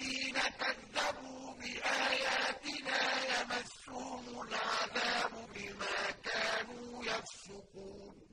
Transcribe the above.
الَّذِينَ كَذَّبُوا بِآيَاتِنَا يَمَسُّهُمُ الْعَذَابُ بِمَا كَانُوا يَفْسُقُونَ.